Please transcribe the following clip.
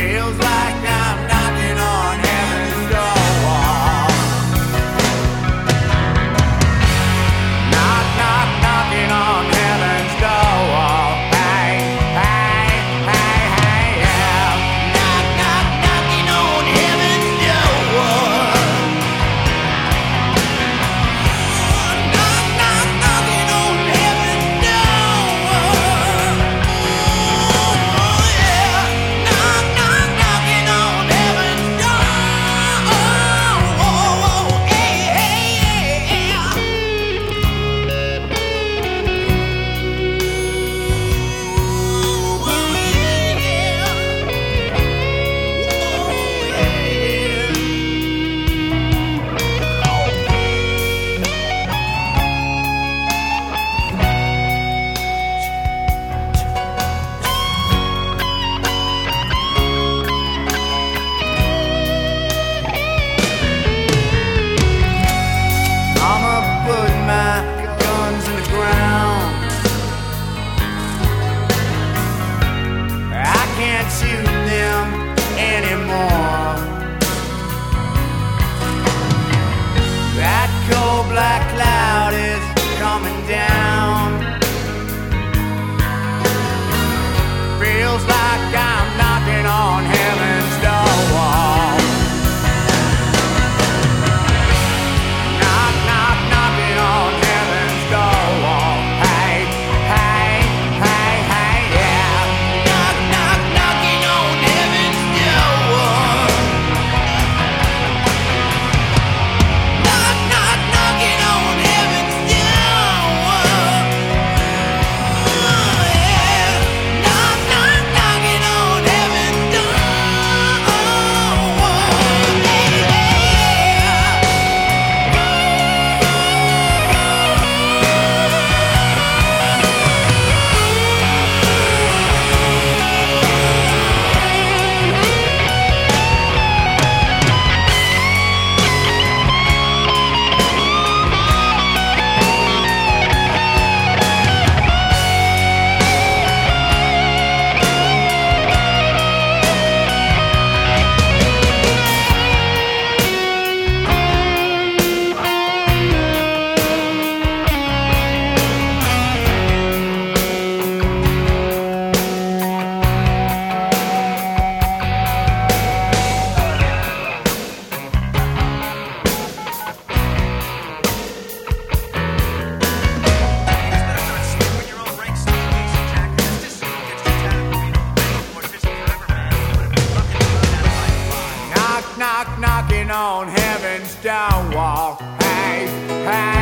feels like on heaven's doorwall. Hey, hey.